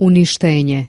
uništenje.